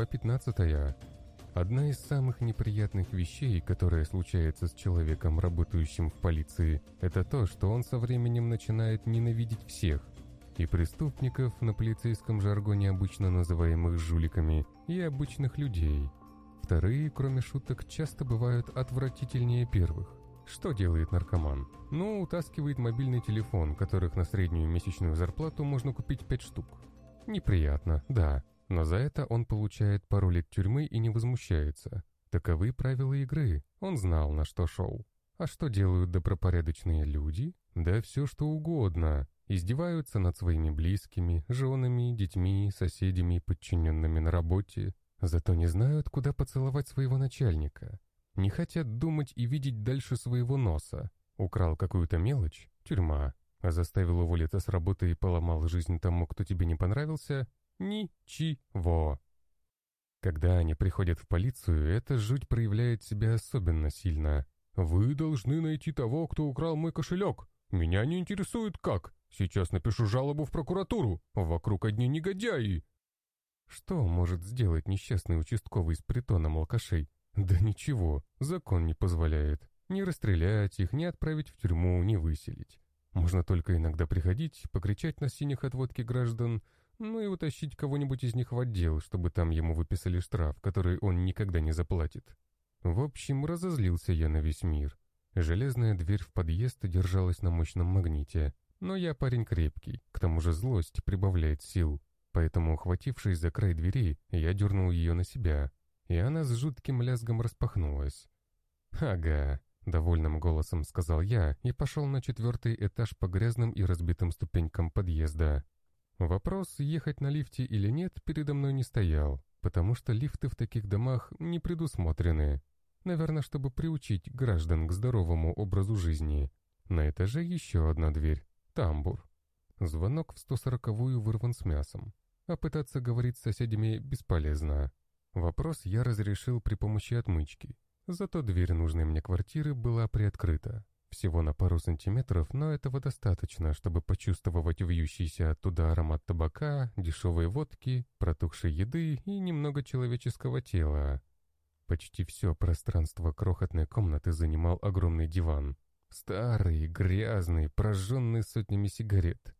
Глава 15. Одна из самых неприятных вещей, которая случается с человеком, работающим в полиции, это то, что он со временем начинает ненавидеть всех. И преступников, на полицейском жаргоне обычно называемых жуликами, и обычных людей. Вторые, кроме шуток, часто бывают отвратительнее первых. Что делает наркоман? Ну, утаскивает мобильный телефон, которых на среднюю месячную зарплату можно купить 5 штук. Неприятно, да, но за это он получает пару лет тюрьмы и не возмущается. Таковы правила игры, он знал, на что шел. А что делают добропорядочные люди? Да все что угодно. Издеваются над своими близкими, женами, детьми, соседями, подчиненными на работе. Зато не знают, куда поцеловать своего начальника. Не хотят думать и видеть дальше своего носа. Украл какую-то мелочь — тюрьма. А заставил уволиться с работы и поломал жизнь тому, кто тебе не понравился Ничего. Когда они приходят в полицию, эта жуть проявляет себя особенно сильно. «Вы должны найти того, кто украл мой кошелек. Меня не интересует как. Сейчас напишу жалобу в прокуратуру. Вокруг одни негодяи». Что может сделать несчастный участковый с притоном алкашей? Да ничего, закон не позволяет. Не расстрелять их, не отправить в тюрьму, не выселить. Можно только иногда приходить, покричать на синих от водки граждан, ну и утащить кого-нибудь из них в отдел, чтобы там ему выписали штраф, который он никогда не заплатит. В общем, разозлился я на весь мир. Железная дверь в подъезд держалась на мощном магните, но я парень крепкий, к тому же злость прибавляет сил, поэтому, ухватившись за край двери, я дернул ее на себя, и она с жутким лязгом распахнулась. «Ага», — довольным голосом сказал я и пошел на четвертый этаж по грязным и разбитым ступенькам подъезда. Вопрос, ехать на лифте или нет, передо мной не стоял, потому что лифты в таких домах не предусмотрены. Наверное, чтобы приучить граждан к здоровому образу жизни. На этаже еще одна дверь. Тамбур. Звонок в 140-ю вырван с мясом. А пытаться говорить с соседями бесполезно. Вопрос я разрешил при помощи отмычки. Зато дверь нужной мне квартиры была приоткрыта. Всего на пару сантиметров, но этого достаточно, чтобы почувствовать вьющийся оттуда аромат табака, дешевой водки, протухшей еды и немного человеческого тела. Почти все пространство крохотной комнаты занимал огромный диван. Старый, грязный, прожженный сотнями сигарет.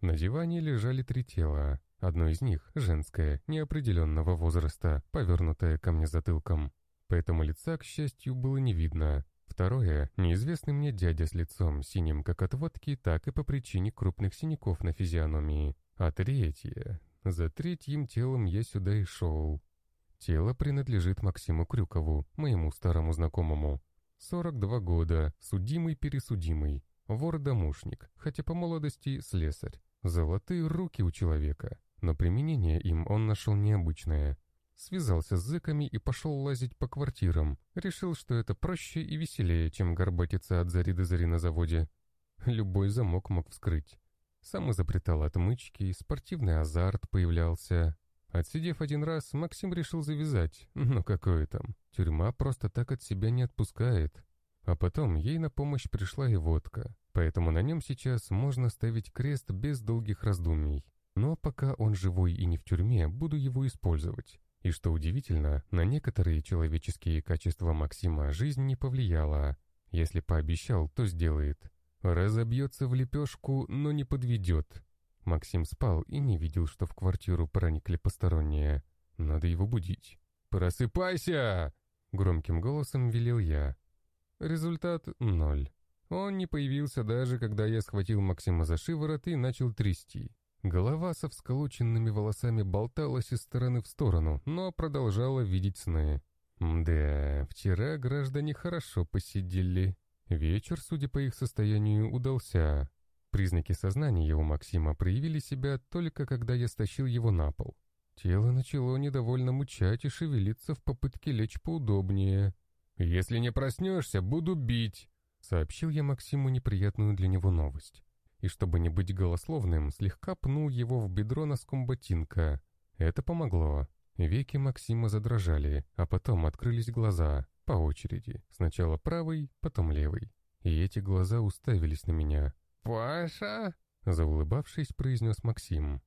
На диване лежали три тела. Одно из них, женское, неопределенного возраста, повернутое ко мне затылком. Поэтому лица, к счастью, было не видно. Второе — неизвестный мне дядя с лицом, синим как от водки, так и по причине крупных синяков на физиономии. А третье — за третьим телом я сюда и шел. Тело принадлежит Максиму Крюкову, моему старому знакомому. 42 года, судимый-пересудимый, вор-домушник, хотя по молодости слесарь. Золотые руки у человека, но применение им он нашел необычное — Связался с зэками и пошел лазить по квартирам. Решил, что это проще и веселее, чем горбатиться от зари до зари на заводе. Любой замок мог вскрыть. Сам изобретал отмычки, спортивный азарт появлялся. Отсидев один раз, Максим решил завязать. Ну какое там, тюрьма просто так от себя не отпускает. А потом ей на помощь пришла и водка. Поэтому на нем сейчас можно ставить крест без долгих раздумий. Но пока он живой и не в тюрьме, буду его использовать. И что удивительно, на некоторые человеческие качества Максима жизнь не повлияла. Если пообещал, то сделает. Разобьется в лепешку, но не подведет. Максим спал и не видел, что в квартиру проникли посторонние. Надо его будить. «Просыпайся!» — громким голосом велел я. Результат — ноль. Он не появился даже, когда я схватил Максима за шиворот и начал трясти. Голова со всколоченными волосами болталась из стороны в сторону, но продолжала видеть сны. Да, вчера граждане хорошо посидели. Вечер, судя по их состоянию, удался. Признаки сознания у Максима проявили себя только когда я стащил его на пол. Тело начало недовольно мучать и шевелиться в попытке лечь поудобнее. «Если не проснешься, буду бить», — сообщил я Максиму неприятную для него новость и, чтобы не быть голословным, слегка пнул его в бедро носком ботинка. Это помогло. Веки Максима задрожали, а потом открылись глаза, по очереди. Сначала правый, потом левый. И эти глаза уставились на меня. «Паша?» — заулыбавшись, произнес Максим.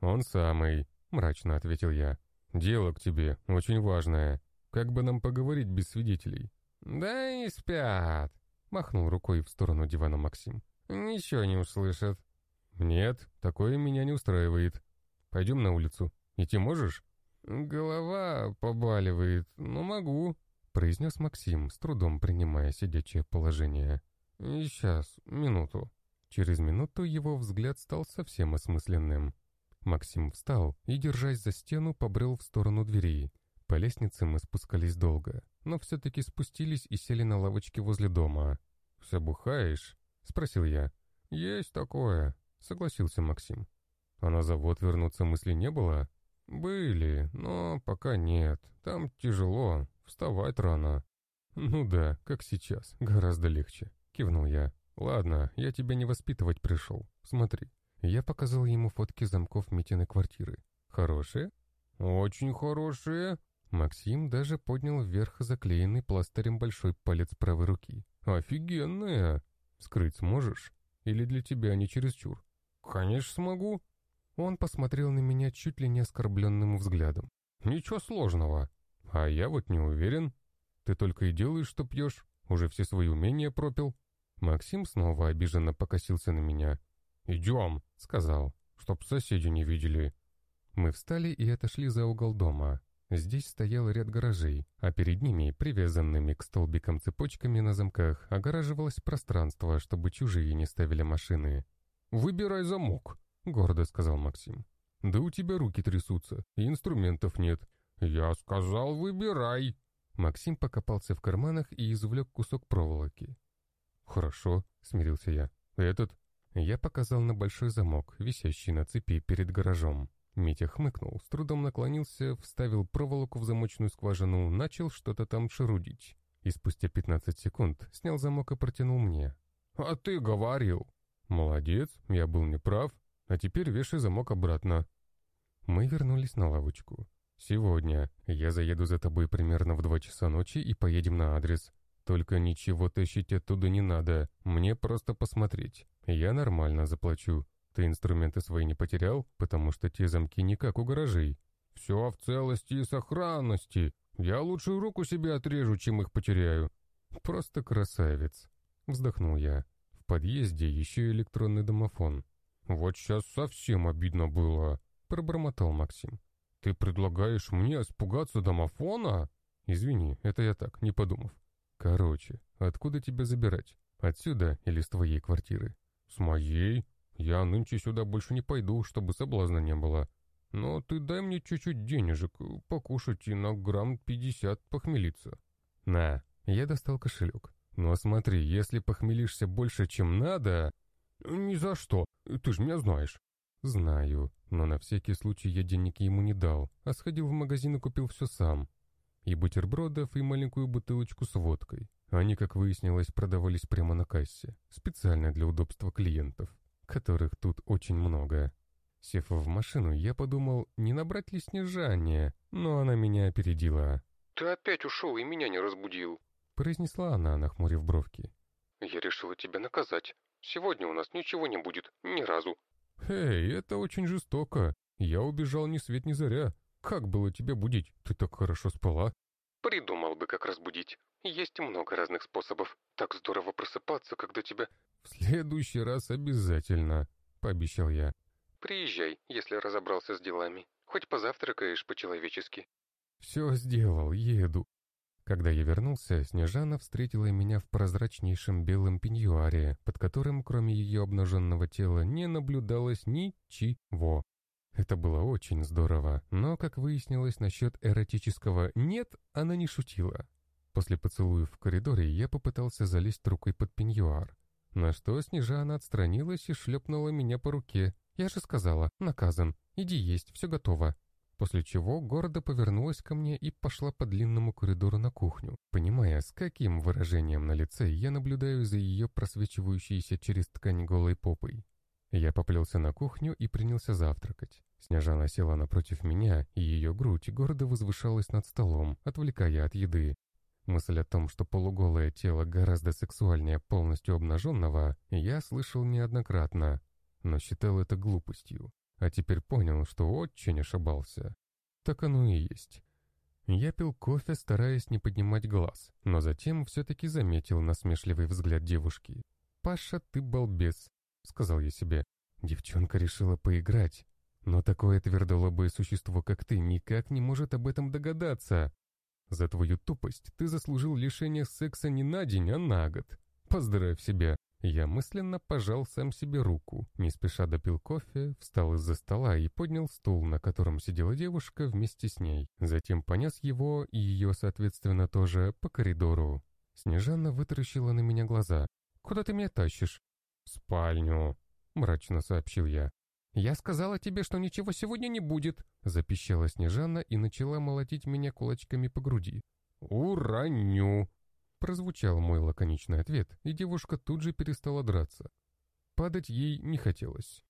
«Он самый», — мрачно ответил я. «Дело к тебе, очень важное. Как бы нам поговорить без свидетелей?» «Да и спят», — махнул рукой в сторону дивана Максим. «Ничего не услышат». «Нет, такое меня не устраивает. Пойдем на улицу. Идти можешь?» «Голова побаливает, но могу», — произнес Максим, с трудом принимая сидячее положение. «И сейчас, минуту». Через минуту его взгляд стал совсем осмысленным. Максим встал и, держась за стену, побрел в сторону двери. По лестнице мы спускались долго, но все-таки спустились и сели на лавочке возле дома. «Все бухаешь?» — спросил я. «Есть такое», — согласился Максим. «А на завод вернуться мысли не было?» «Были, но пока нет. Там тяжело, вставать рано». «Ну да, как сейчас, гораздо легче», — кивнул я. «Ладно, я тебя не воспитывать пришел. Смотри». Я показал ему фотки замков Митиной квартиры. «Хорошие?» «Очень хорошие». Максим даже поднял вверх заклеенный пластырем большой палец правой руки. «Офигенные!» «Скрыть сможешь? Или для тебя они чересчур?» «Конечно смогу». Он посмотрел на меня чуть ли не оскорбленным взглядом. «Ничего сложного». «А я вот не уверен. Ты только и делаешь, что пьешь. Уже все свои умения пропил». Максим снова обиженно покосился на меня. «Идем», — сказал, — «чтоб соседи не видели». Мы встали и отошли за угол дома. Здесь стоял ряд гаражей, а перед ними, привязанными к столбикам цепочками на замках, огораживалось пространство, чтобы чужие не ставили машины. «Выбирай замок», — гордо сказал Максим. «Да у тебя руки трясутся, и инструментов нет». «Я сказал, выбирай». Максим покопался в карманах и извлек кусок проволоки. «Хорошо», — смирился я. «Этот?» Я показал на большой замок, висящий на цепи перед гаражом. Митя хмыкнул, с трудом наклонился, вставил проволоку в замочную скважину, начал что-то там шарудить. И спустя 15 секунд снял замок и протянул мне. «А ты говорил!» «Молодец, я был неправ. А теперь вешай замок обратно». Мы вернулись на лавочку. «Сегодня я заеду за тобой примерно в два часа ночи и поедем на адрес. Только ничего тащить оттуда не надо, мне просто посмотреть. Я нормально заплачу. Ты инструменты свои не потерял, потому что те замки не как у гаражей. Все в целости и сохранности. Я лучше руку себе отрежу, чем их потеряю. Просто красавец. Вздохнул я. В подъезде еще электронный домофон. Вот сейчас совсем обидно было. Пробормотал Максим. Ты предлагаешь мне испугаться домофона? Извини, это я так, не подумав. Короче, откуда тебя забирать? Отсюда или с твоей квартиры? С моей? Я нынче сюда больше не пойду, чтобы соблазна не было. Но ты дай мне чуть-чуть денежек, покушать и на грамм пятьдесят похмелиться». «На». Я достал кошелек. «Но смотри, если похмелишься больше, чем надо...» «Ни за что, ты ж меня знаешь». «Знаю, но на всякий случай я денег ему не дал, а сходил в магазин и купил все сам. И бутербродов, и маленькую бутылочку с водкой. Они, как выяснилось, продавались прямо на кассе, специально для удобства клиентов которых тут очень много. Сев в машину, я подумал, не набрать ли снижание, но она меня опередила. «Ты опять ушел и меня не разбудил», — произнесла она, нахмурив бровки. «Я решила тебя наказать. Сегодня у нас ничего не будет, ни разу». «Эй, это очень жестоко. Я убежал ни свет ни заря. Как было тебя будить? Ты так хорошо спала». «Придумал бы, как разбудить. Есть много разных способов. Так здорово просыпаться, когда тебя...» «В следующий раз обязательно», — пообещал я. «Приезжай, если разобрался с делами. Хоть позавтракаешь по-человечески». «Все сделал, еду». Когда я вернулся, Снежана встретила меня в прозрачнейшем белом пеньюаре, под которым, кроме ее обнаженного тела, не наблюдалось ничего. Это было очень здорово, но, как выяснилось насчет эротического «нет», она не шутила. После поцелуев в коридоре я попытался залезть рукой под пеньюар, на что Снежана отстранилась и шлепнула меня по руке. Я же сказала, наказан, иди есть, все готово. После чего города повернулась ко мне и пошла по длинному коридору на кухню, понимая, с каким выражением на лице я наблюдаю за ее просвечивающейся через ткань голой попой. Я поплелся на кухню и принялся завтракать. Снежана села напротив меня, и ее грудь гордо возвышалась над столом, отвлекая от еды. Мысль о том, что полуголое тело гораздо сексуальнее полностью обнаженного, я слышал неоднократно, но считал это глупостью, а теперь понял, что очень ошибался. Так оно и есть. Я пил кофе, стараясь не поднимать глаз, но затем все-таки заметил насмешливый взгляд девушки. «Паша, ты балбес», — сказал я себе. Девчонка решила поиграть, но такое твердолобое существо, как ты, никак не может об этом догадаться. За твою тупость ты заслужил лишение секса не на день, а на год. Поздравь себя. Я мысленно пожал сам себе руку, не спеша допил кофе, встал из-за стола и поднял стул, на котором сидела девушка вместе с ней. Затем понес его и ее, соответственно, тоже по коридору. Снежана вытаращила на меня глаза. «Куда ты меня тащишь?» «В спальню», — мрачно сообщил я. «Я сказала тебе, что ничего сегодня не будет», — запищала Снежана и начала молотить меня кулачками по груди. «Ураню!» Прозвучал мой лаконичный ответ, и девушка тут же перестала драться. Падать ей не хотелось.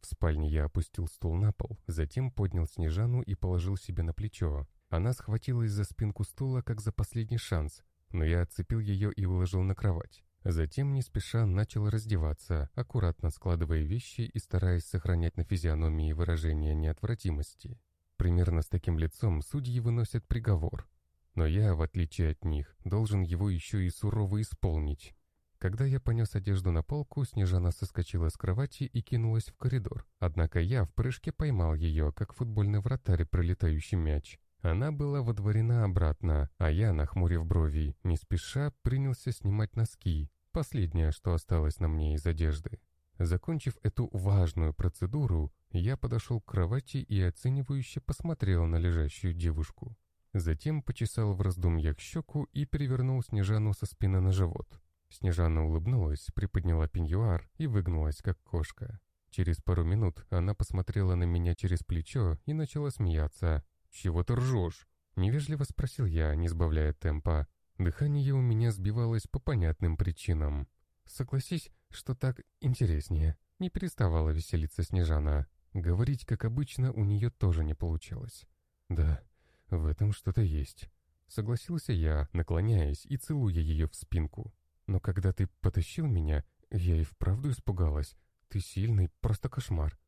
В спальне я опустил стул на пол, затем поднял Снежану и положил себе на плечо. Она схватилась за спинку стула, как за последний шанс, но я отцепил ее и уложил на кровать. Затем не спеша начал раздеваться, аккуратно складывая вещи и стараясь сохранять на физиономии выражение неотвратимости. Примерно с таким лицом судьи выносят приговор, но я, в отличие от них, должен его еще и сурово исполнить. Когда я понес одежду на полку, Снежана соскочила с кровати и кинулась в коридор. Однако я в прыжке поймал ее, как футбольный вратарь, пролетающий мяч. Она была водворена обратно, а я, нахмурив брови, не спеша принялся снимать носки, последнее, что осталось на мне из одежды. Закончив эту важную процедуру, я подошел к кровати и оценивающе посмотрел на лежащую девушку. Затем почесал в раздумьях щеку и перевернул Снежану со спины на живот. Снежана улыбнулась, приподняла пеньюар и выгнулась, как кошка. Через пару минут она посмотрела на меня через плечо и начала смеяться. «Чего ты ржешь?» — невежливо спросил я, не сбавляя темпа. Дыхание у меня сбивалось по понятным причинам. «Согласись, что так интереснее». Не переставала веселиться Снежана. Говорить, как обычно, у нее тоже не получалось. «Да, в этом что-то есть. Согласился я, наклоняясь и целуя ее в спинку. Но когда ты потащил меня, я и вправду испугалась. Ты сильный, просто кошмар.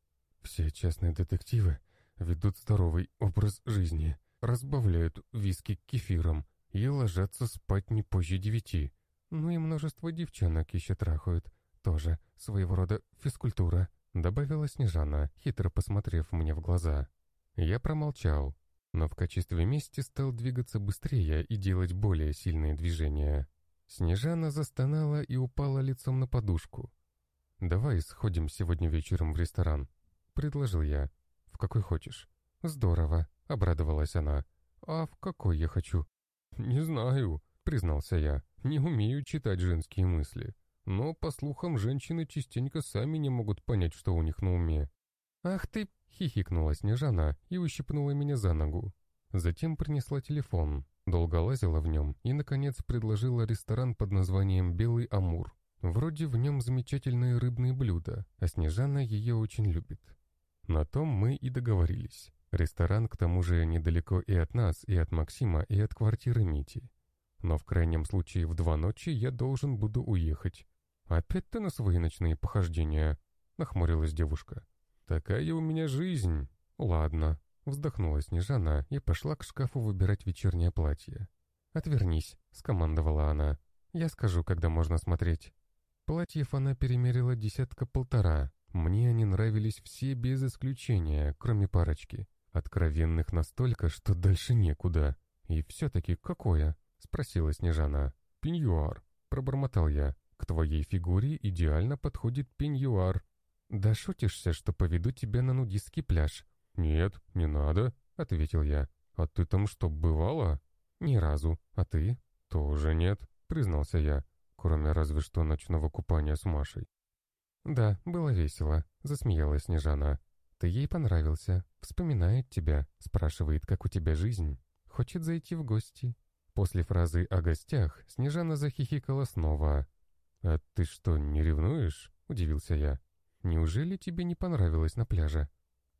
Все частные детективы ведут здоровый образ жизни, разбавляют виски кефиром и ложатся спать не позже девяти. Ну и множество девчонок еще трахают. Тоже своего рода физкультура, добавила Снежана, хитро посмотрев мне в глаза. Я промолчал, но в качестве мести стал двигаться быстрее и делать более сильные движения. Снежана застонала и упала лицом на подушку. «Давай сходим сегодня вечером в ресторан», — предложил я. «В какой хочешь?» «Здорово», — обрадовалась она. «А в какой я хочу?» «Не знаю», — признался я. «Не умею читать женские мысли. Но, по слухам, женщины частенько сами не могут понять, что у них на уме». «Ах ты!» Хихикнула Снежана и ущипнула меня за ногу. Затем принесла телефон, долго лазила в нем и, наконец, предложила ресторан под названием «Белый Амур». Вроде в нем замечательные рыбные блюда, а Снежана ее очень любит. На том мы и договорились. Ресторан, к тому же, недалеко и от нас, и от Максима, и от квартиры Мити. Но в крайнем случае в два ночи я должен буду уехать. «Опять ты на свои ночные похождения?» — нахмурилась девушка. «Такая у меня жизнь. Ладно». Вздохнула Снежана и пошла к шкафу выбирать вечернее платье. «Отвернись», — скомандовала она. «Я скажу, когда можно смотреть». Платьев она перемерила десятка-полтора. Мне они нравились все без исключения, кроме парочки. Откровенных настолько, что дальше некуда. «И все-таки какое?» — спросила Снежана. «Пеньюар», — пробормотал я. «К твоей фигуре идеально подходит пеньюар». «Да шутишься, что поведу тебя на нудистский пляж?» «Нет, не надо», — ответил я. «А ты там что, бывала?» «Ни разу. А ты?» «Тоже нет», — признался я, кроме разве что ночного купания с Машей. «Да, было весело», — засмеялась Снежана. «Ты ей понравился, вспоминает тебя, спрашивает, как у тебя жизнь, хочет зайти в гости». После фразы о гостях Снежана захихикала снова. «А ты что, не ревнуешь?» — удивился я. Неужели тебе не понравилось на пляже?»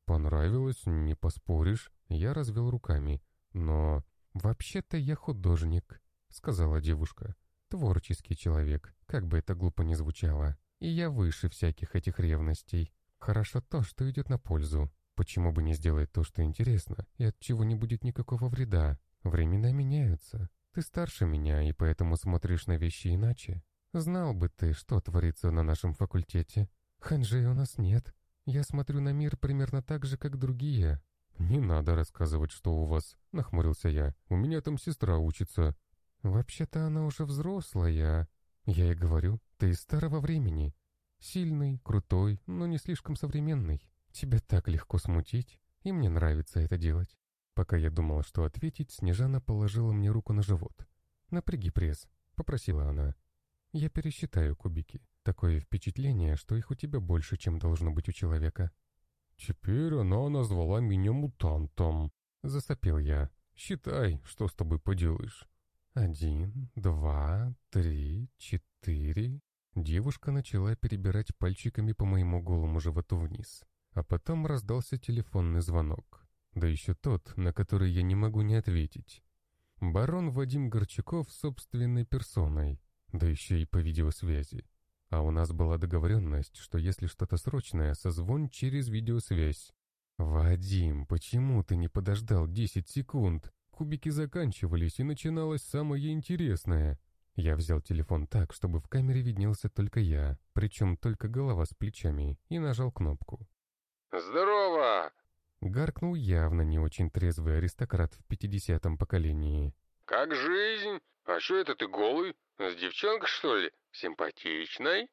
«Понравилось, не поспоришь», — я развел руками. «Но...» «Вообще-то я художник», — сказала девушка. «Творческий человек, как бы это глупо ни звучало. И я выше всяких этих ревностей. Хорошо то, что идет на пользу. Почему бы не сделать то, что интересно, и от чего не будет никакого вреда? Времена меняются. Ты старше меня, и поэтому смотришь на вещи иначе. Знал бы ты, что творится на нашем факультете. Ханжей у нас нет. Я смотрю на мир примерно так же, как другие. «Не надо рассказывать, что у вас», — нахмурился я. «У меня там сестра учится». «Вообще-то она уже взрослая. Я и говорю, ты из старого времени. Сильный, крутой, но не слишком современный. Тебя так легко смутить, и мне нравится это делать». Пока я думал, что ответить, Снежана положила мне руку на живот. «Напряги пресс», — попросила она. «Я пересчитаю кубики. Такое впечатление, что их у тебя больше, чем должно быть у человека». «Теперь она назвала меня мутантом», — засопел я. «Считай, что с тобой поделаешь». «Один, два, три, четыре...» Девушка начала перебирать пальчиками по моему голому животу вниз. А потом раздался телефонный звонок. Да еще тот, на который я не могу не ответить. Барон Вадим Горчаков собственной персоной, да еще и по видеосвязи. А у нас была договоренность, что если что-то срочное, созвонь через видеосвязь. «Вадим, почему ты не подождал 10 секунд? Кубики заканчивались, и начиналось самое интересное». Я взял телефон так, чтобы в камере виднелся только я, причем только голова с плечами, и нажал кнопку. «Здорово!» Гаркнул явно не очень трезвый аристократ в пятидесятом поколении. «Как жизнь? А что это ты голый? С девчонкой, что ли? Симпатичной?»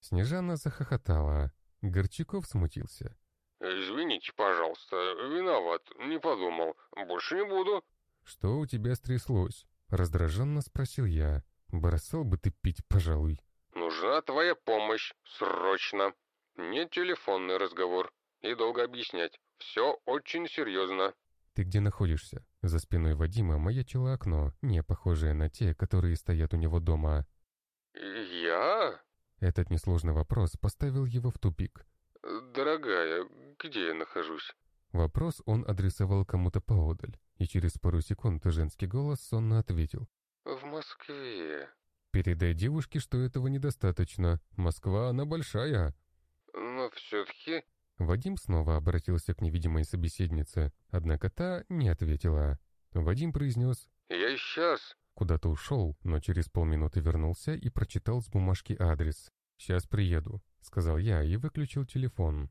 Снежана захохотала. Горчаков смутился. «Извините, пожалуйста, виноват, не подумал. Больше не буду». «Что у тебя стряслось?» Раздраженно спросил я. «Бросал бы ты пить, пожалуй». «Нужна твоя помощь, срочно. Нет телефонный разговор. И долго объяснять. Все очень серьезно». «Ты где находишься?» За спиной Вадима маячило окно, не похожее на те, которые стоят у него дома. «Я?» Этот несложный вопрос поставил его в тупик. «Дорогая, где я нахожусь?» Вопрос он адресовал кому-то поодаль, и через пару секунд женский голос сонно ответил. «В Москве». «Передай девушке, что этого недостаточно. Москва, она большая». «Но все-таки...» Вадим снова обратился к невидимой собеседнице, однако та не ответила. Вадим произнес «Я сейчас». Куда-то ушел, но через полминуты вернулся и прочитал с бумажки адрес. «Сейчас приеду», — сказал я и выключил телефон.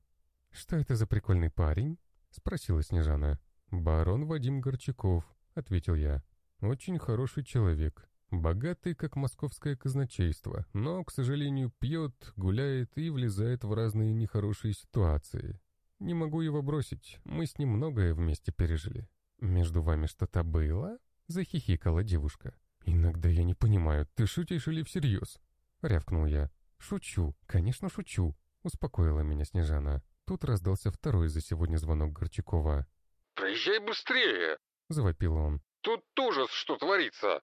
«Что это за прикольный парень?» — спросила Снежана. «Барон Вадим Горчаков», — ответил я. «Очень хороший человек. Богатый, как московское казначейство, но, к сожалению, пьет, гуляет и влезает в разные нехорошие ситуации. Не могу его бросить, мы с ним многое вместе пережили. Между вами что-то было?» Захихикала девушка. «Иногда я не понимаю, ты шутишь или всерьез?» Рявкнул я. «Шучу, конечно шучу», — успокоила меня Снежана. Тут раздался второй за сегодня звонок Горчакова. «Приезжай быстрее!» — завопил он. «Тут ужас, что творится!